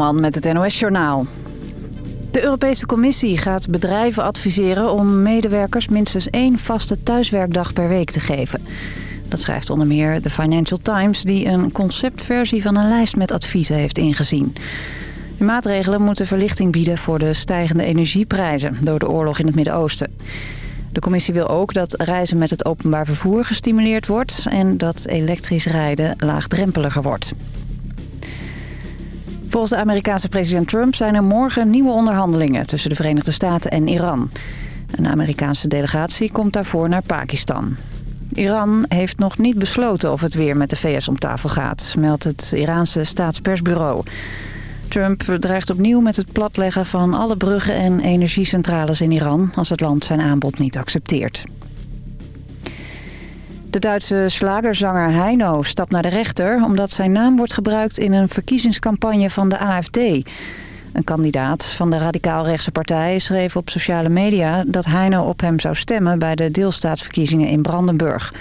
Man met het NOS-journaal. De Europese Commissie gaat bedrijven adviseren om medewerkers minstens één vaste thuiswerkdag per week te geven. Dat schrijft onder meer de Financial Times die een conceptversie van een lijst met adviezen heeft ingezien. De maatregelen moeten verlichting bieden voor de stijgende energieprijzen door de oorlog in het Midden-Oosten. De commissie wil ook dat reizen met het openbaar vervoer gestimuleerd wordt en dat elektrisch rijden laagdrempeliger wordt. Volgens de Amerikaanse president Trump zijn er morgen nieuwe onderhandelingen tussen de Verenigde Staten en Iran. Een Amerikaanse delegatie komt daarvoor naar Pakistan. Iran heeft nog niet besloten of het weer met de VS om tafel gaat, meldt het Iraanse staatspersbureau. Trump dreigt opnieuw met het platleggen van alle bruggen en energiecentrales in Iran... als het land zijn aanbod niet accepteert. De Duitse slagerzanger Heino stapt naar de rechter... omdat zijn naam wordt gebruikt in een verkiezingscampagne van de AFD. Een kandidaat van de radicaal-rechtse partij schreef op sociale media... dat Heino op hem zou stemmen bij de deelstaatsverkiezingen in Brandenburg.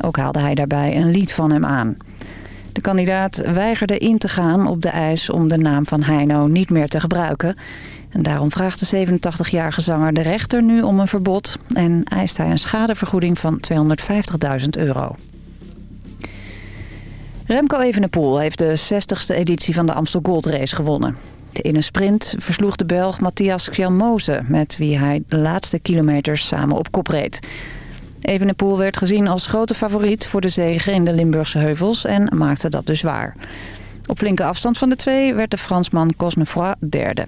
Ook haalde hij daarbij een lied van hem aan. De kandidaat weigerde in te gaan op de eis om de naam van Heino niet meer te gebruiken... En daarom vraagt de 87-jarige zanger de rechter nu om een verbod... en eist hij een schadevergoeding van 250.000 euro. Remco Evenepoel heeft de 60ste editie van de Amstel Gold Race gewonnen. In een sprint versloeg de Belg Matthias Kjelmoze... met wie hij de laatste kilometers samen op kop reed. Evenepoel werd gezien als grote favoriet voor de zege in de Limburgse heuvels... en maakte dat dus waar. Op flinke afstand van de twee werd de Fransman Cosnefroy derde.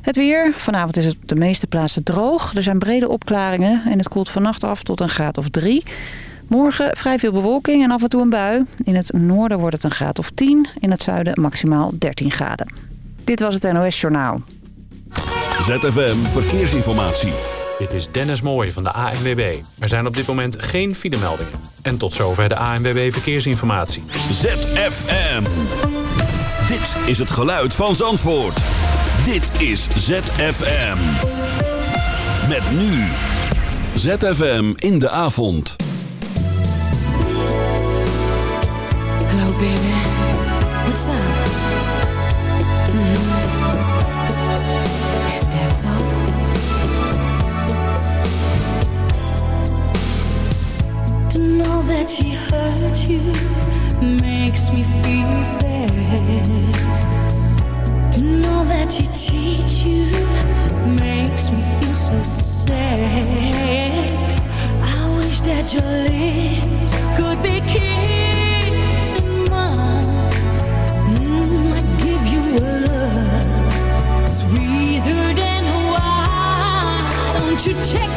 Het weer. Vanavond is het op de meeste plaatsen droog. Er zijn brede opklaringen en het koelt vannacht af tot een graad of drie. Morgen vrij veel bewolking en af en toe een bui. In het noorden wordt het een graad of 10. In het zuiden maximaal 13 graden. Dit was het NOS Journaal. ZFM Verkeersinformatie. Dit is Dennis Mooij van de ANWB. Er zijn op dit moment geen filemeldingen. En tot zover de ANWB Verkeersinformatie. ZFM. Dit is het geluid van Zandvoort. Dit is ZFM. Met nu. ZFM in de avond. Hello baby. What's up? Mm -hmm. Is that so? To know that she hurt you makes me feel bad. That she cheats you makes me feel so sad. I wish that your lips could be kissing mine. I give you a love sweeter than wine. Don't you check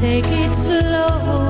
take it slow.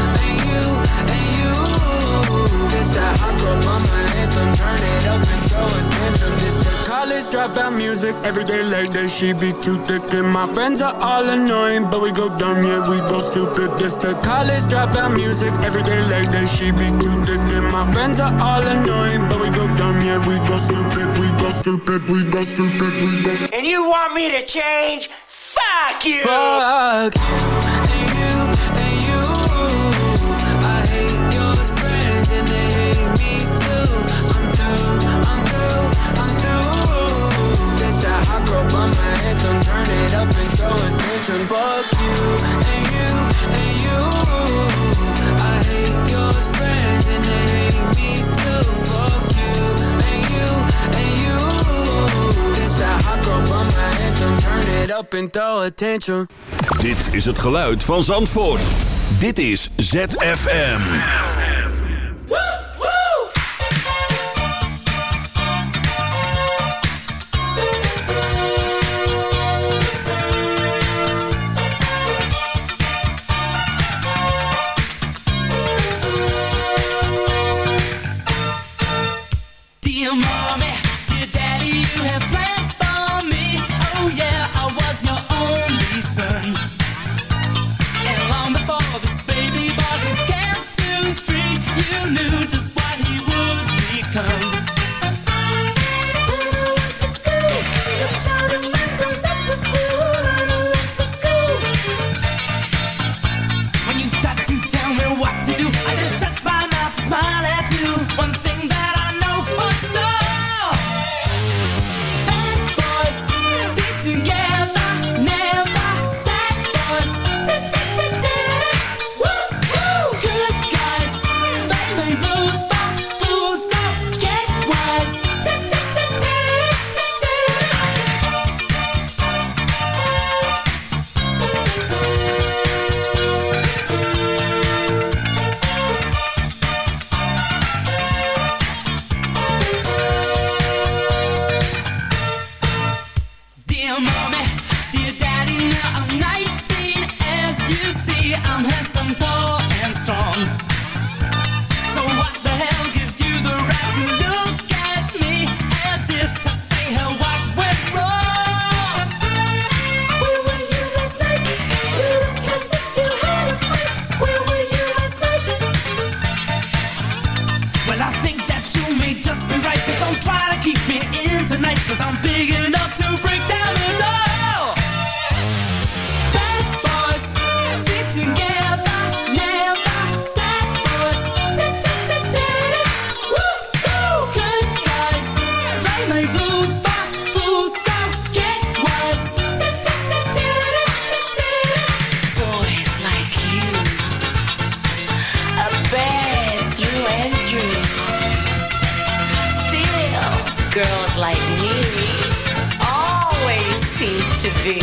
and attention. This the college dropout music. Every day like that, she be too thick. And my friends are all annoying, but we go dumb, yeah, we go stupid. This the college dropout music. Every day like that, she be too thick. And my friends are all annoying, but we go dumb, yeah, we go stupid. We go stupid, we go stupid, we go. And you want me to change? Fuck you! Fuck you and you attention. Fuck you and you and you. I hate your friends and they hate me too. Fuck you and you and you. This that hot girl bummer anthem. Turn it up and throw attention. Dit is het geluid van Zandvoort. Dit is ZFM. girls like me always seem to be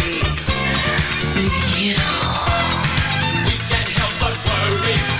with you. We can't help but worry.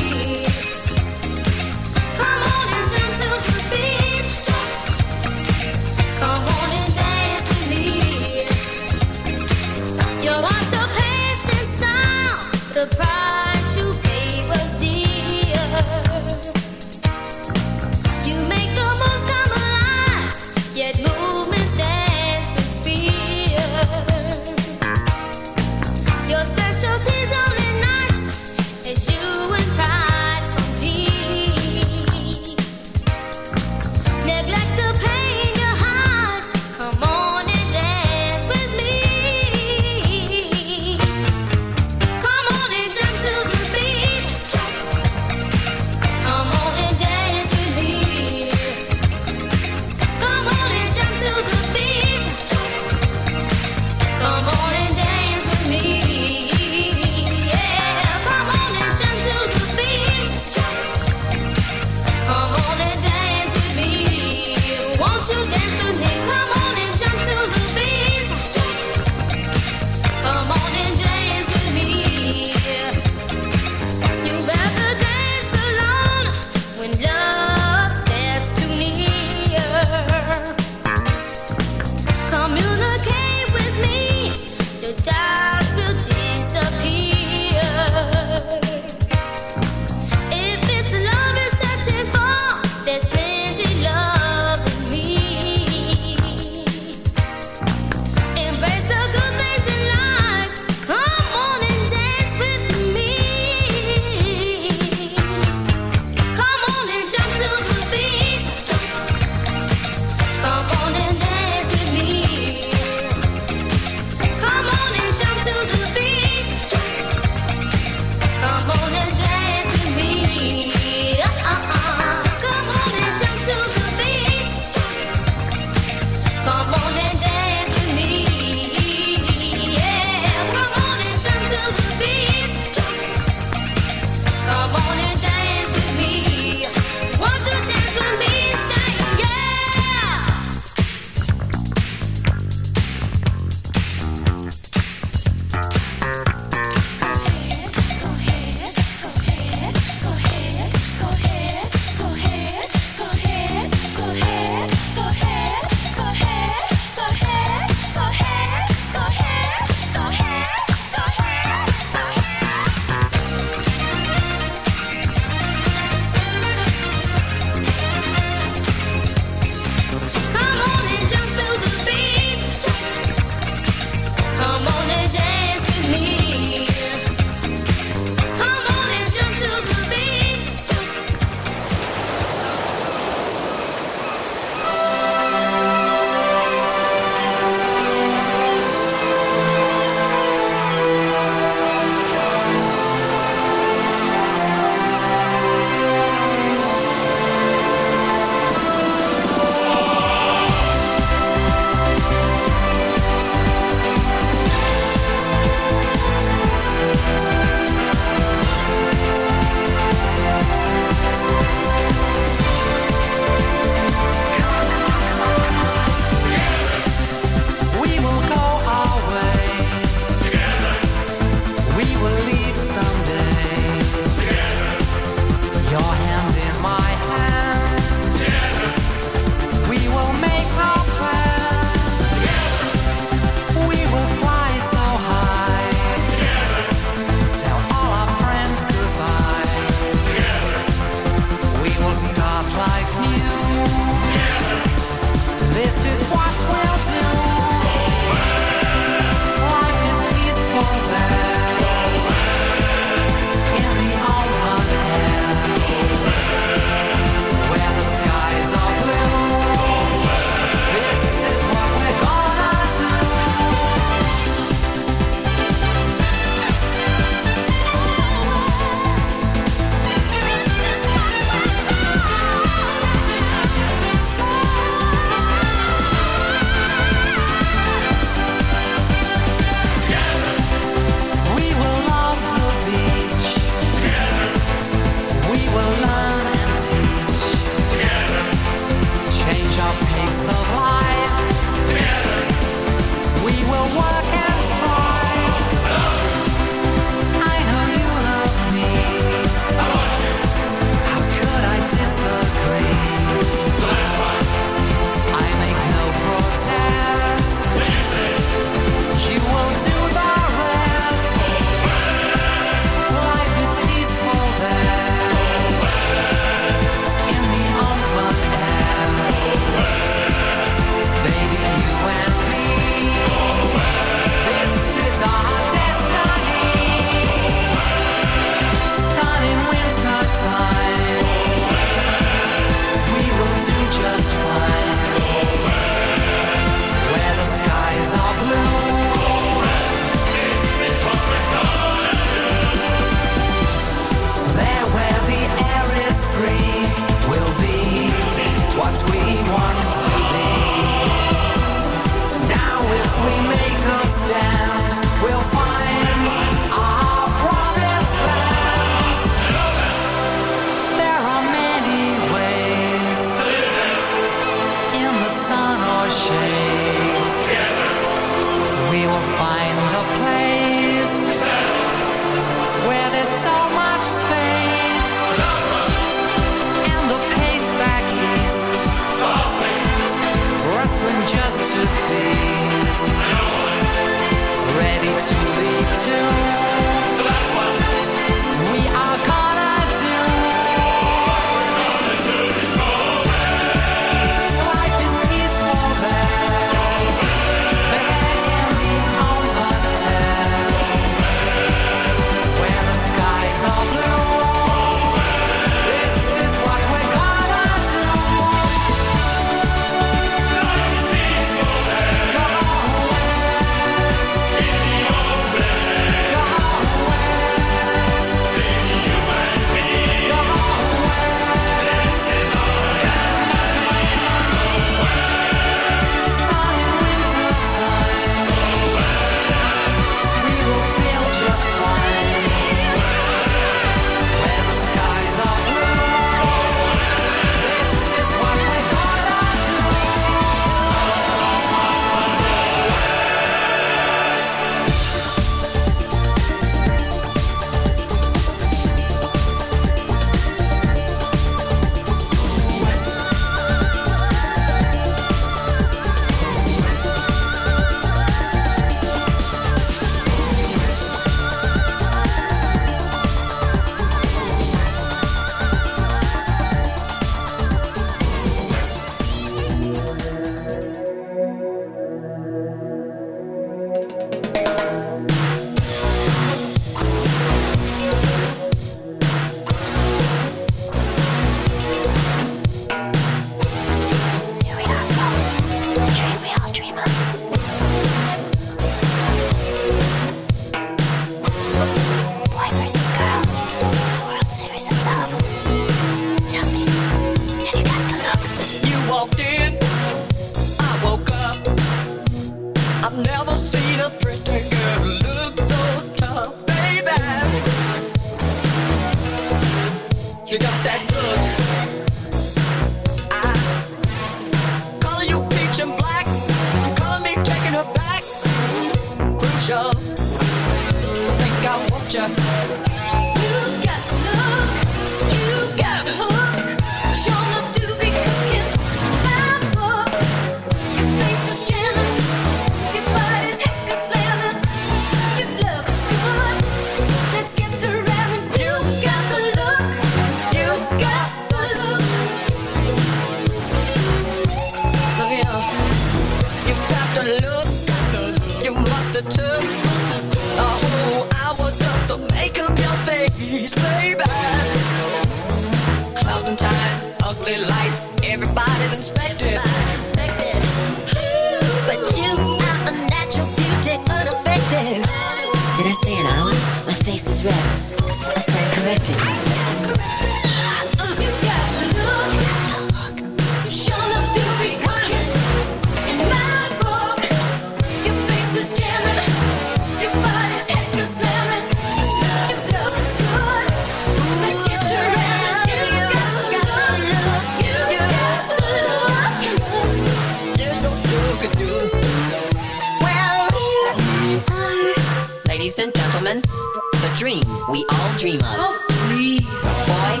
we all dream of. Oh, please. Boy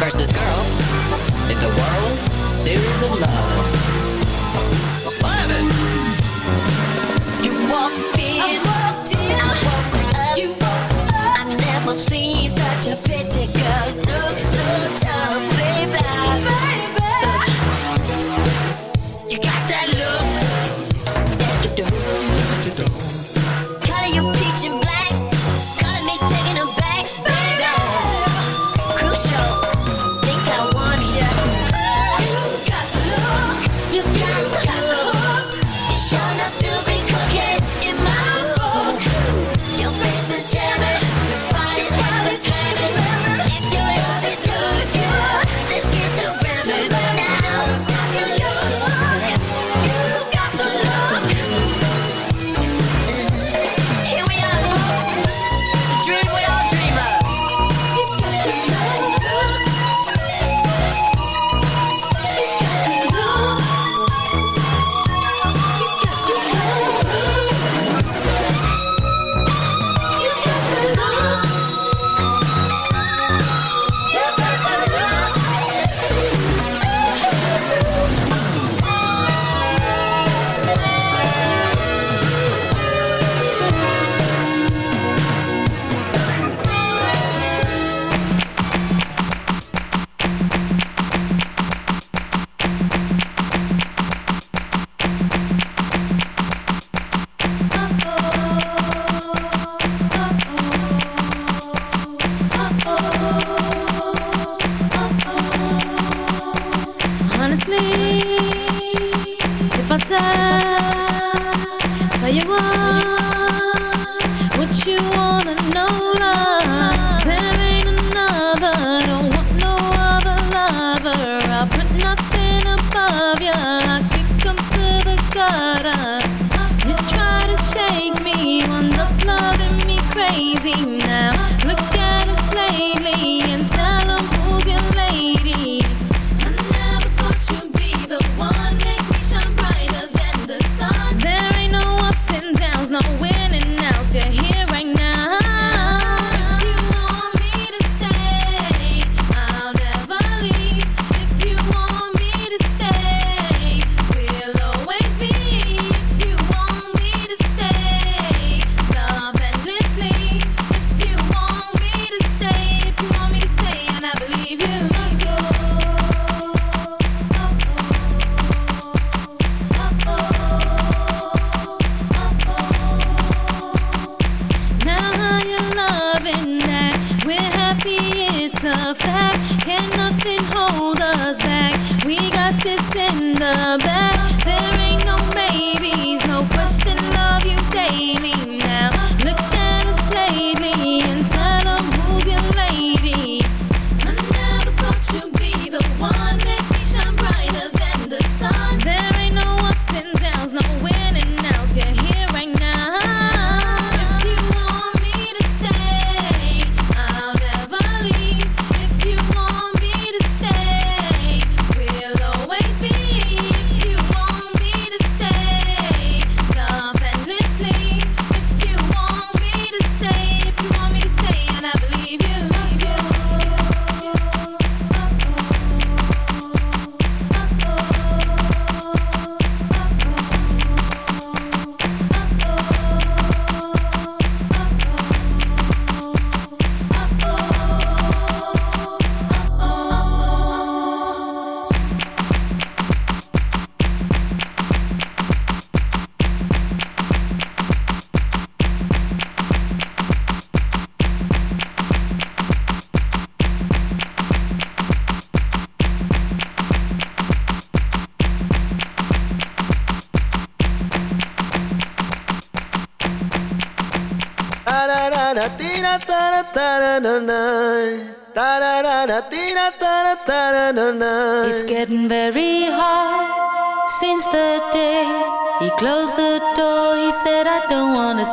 versus girl in the world series of love. Love it. You walked in. I walked in. You woke up. I never seen such a pretty girl look so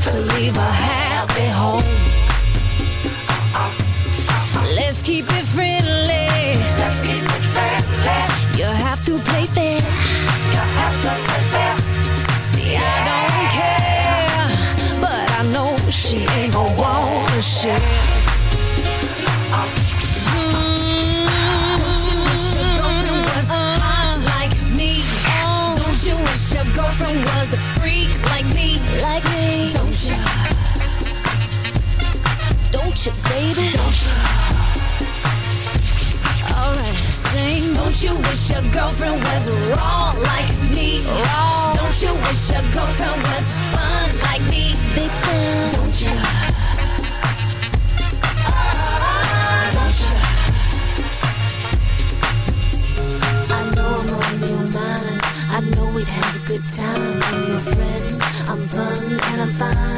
to leave a happy home. Baby? Don't you? Alright, sing. Don't you wish your girlfriend was wrong like me? Wrong. Don't you wish your girlfriend was fun like me? Big fan. Don't you? Don't you? I know I'm on your mind. I know we'd have a good time. I'm your friend. I'm fun and I'm fine.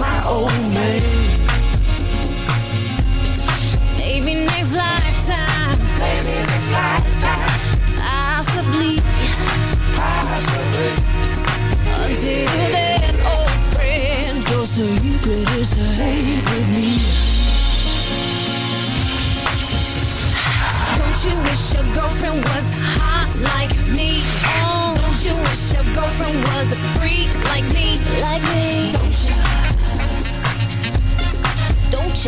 my old man. Maybe next lifetime. Maybe next lifetime. Possibly. Possibly. Until then, old friend, your secret is safe with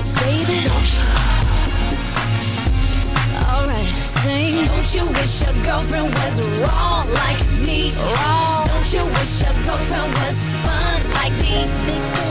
baby? Don't you? Alright, sing. Don't you wish your girlfriend was wrong like me? Wrong. Don't you wish your girlfriend was fun like me?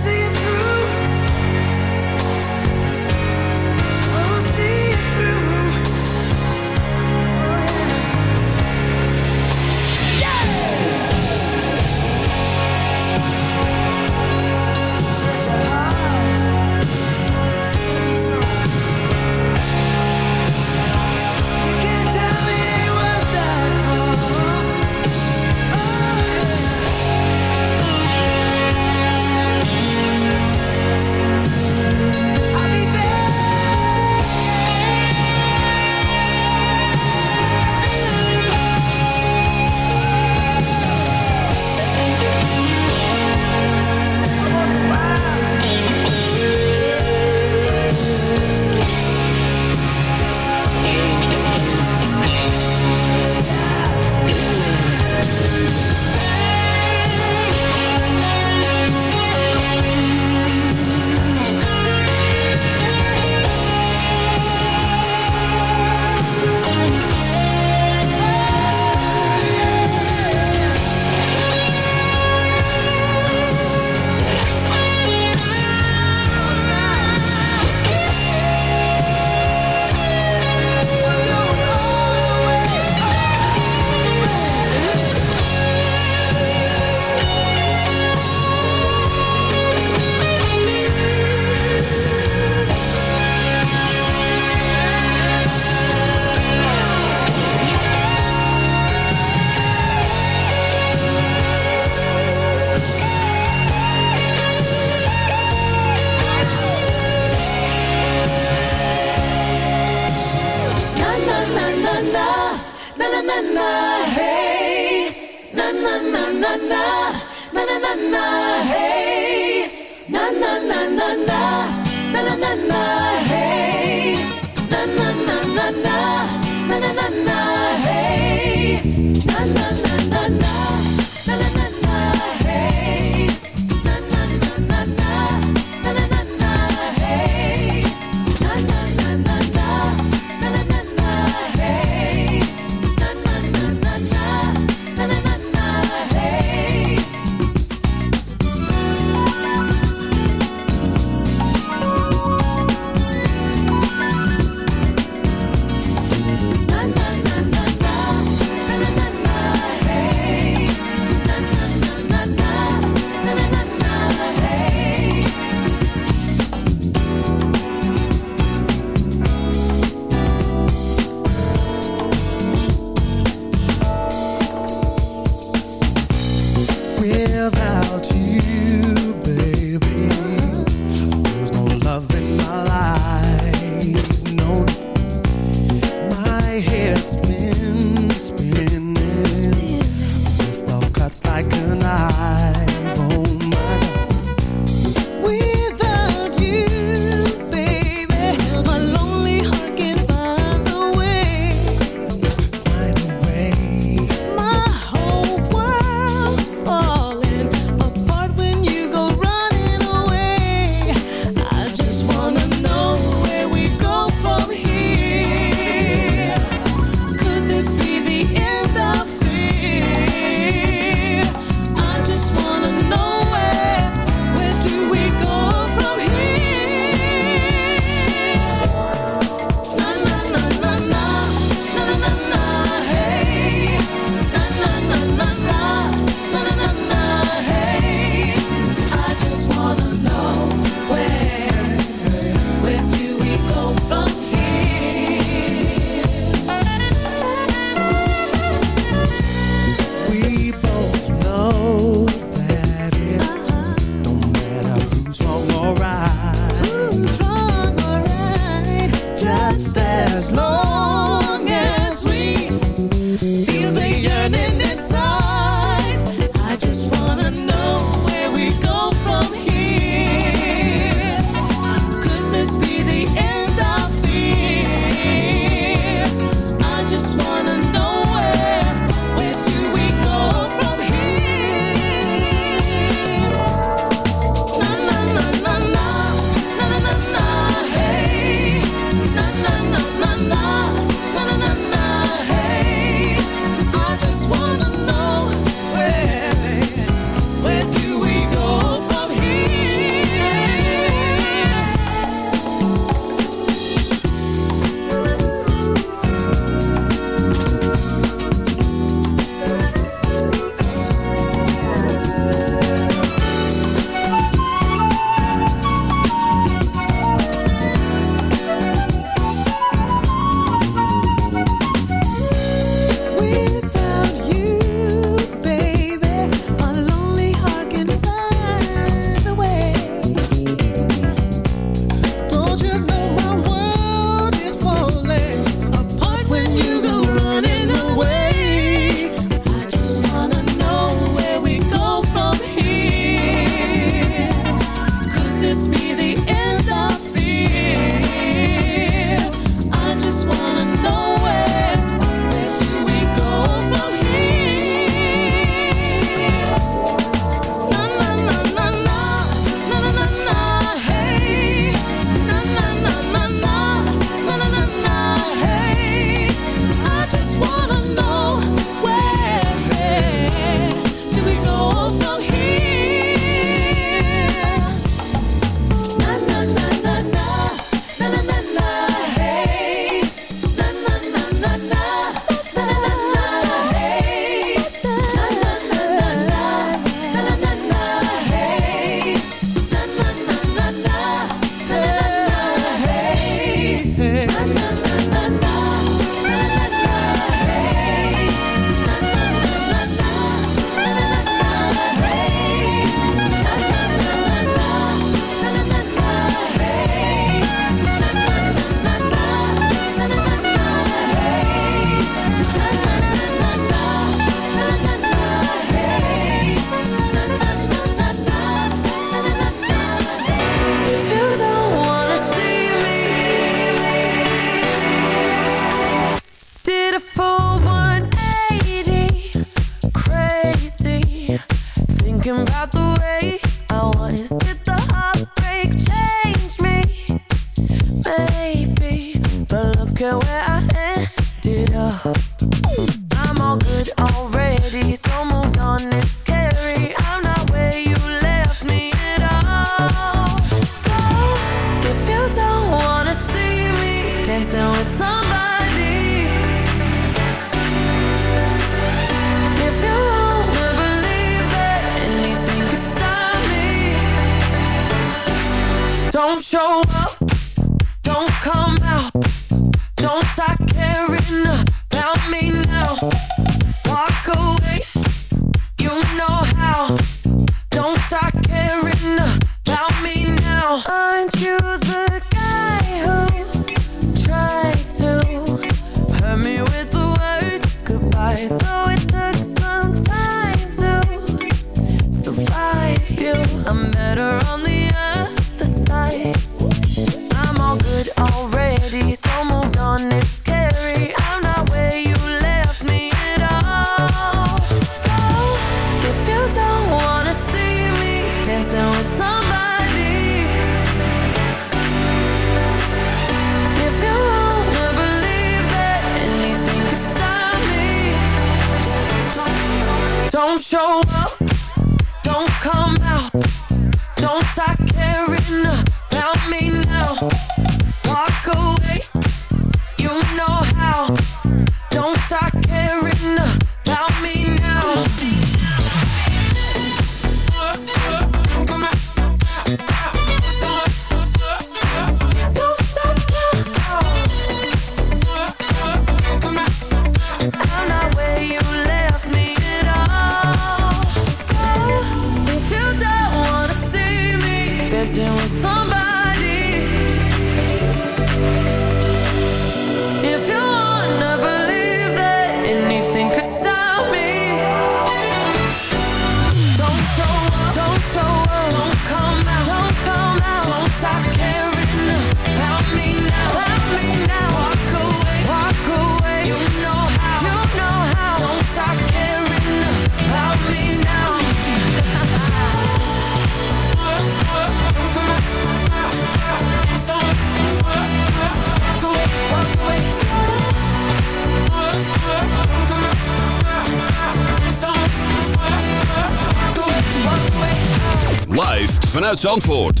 Zandvoort.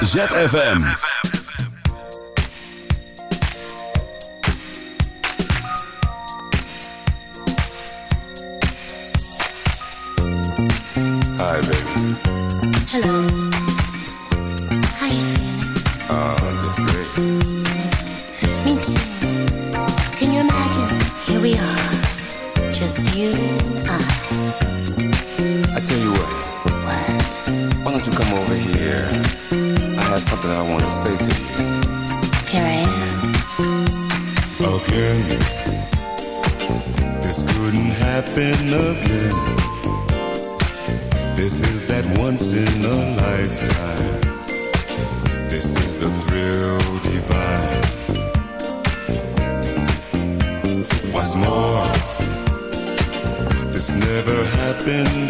ZFM. Hi, baby. Hello. happen again. This is that once in a lifetime. This is the thrill divine. What's more, this never happened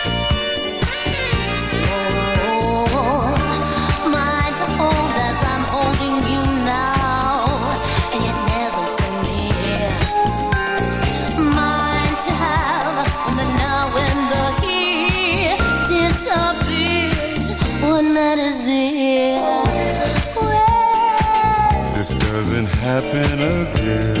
happen again.